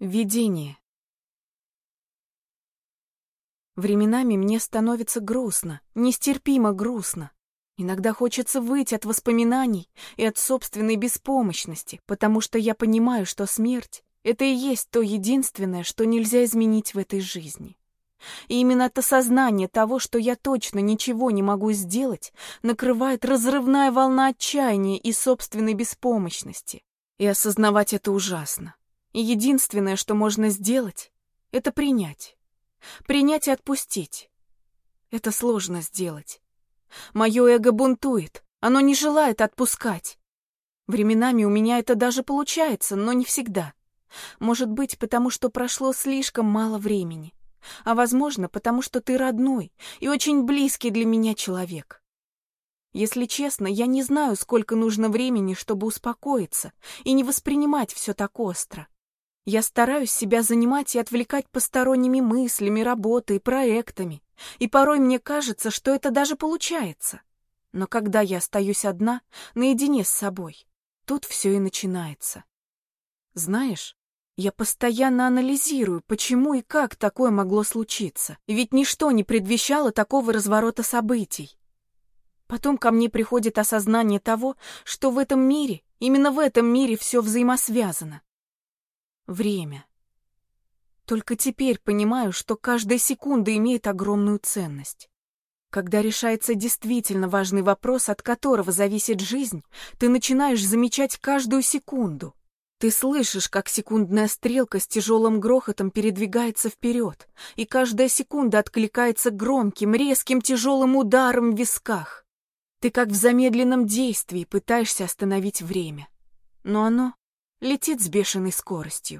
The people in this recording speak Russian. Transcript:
Видение. Временами мне становится грустно, нестерпимо грустно. Иногда хочется выйти от воспоминаний и от собственной беспомощности, потому что я понимаю, что смерть — это и есть то единственное, что нельзя изменить в этой жизни. И именно это сознание того, что я точно ничего не могу сделать, накрывает разрывная волна отчаяния и собственной беспомощности. И осознавать это ужасно. Единственное, что можно сделать, это принять. Принять и отпустить. Это сложно сделать. Мое эго бунтует, оно не желает отпускать. Временами у меня это даже получается, но не всегда. Может быть, потому что прошло слишком мало времени. А возможно, потому что ты родной и очень близкий для меня человек. Если честно, я не знаю, сколько нужно времени, чтобы успокоиться и не воспринимать все так остро. Я стараюсь себя занимать и отвлекать посторонними мыслями, работой, проектами. И порой мне кажется, что это даже получается. Но когда я остаюсь одна, наедине с собой, тут все и начинается. Знаешь, я постоянно анализирую, почему и как такое могло случиться. Ведь ничто не предвещало такого разворота событий. Потом ко мне приходит осознание того, что в этом мире, именно в этом мире все взаимосвязано. Время. Только теперь понимаю, что каждая секунда имеет огромную ценность. Когда решается действительно важный вопрос, от которого зависит жизнь, ты начинаешь замечать каждую секунду. Ты слышишь, как секундная стрелка с тяжелым грохотом передвигается вперед, и каждая секунда откликается громким, резким, тяжелым ударом в висках. Ты как в замедленном действии пытаешься остановить время. Но оно летит с бешеной скоростью.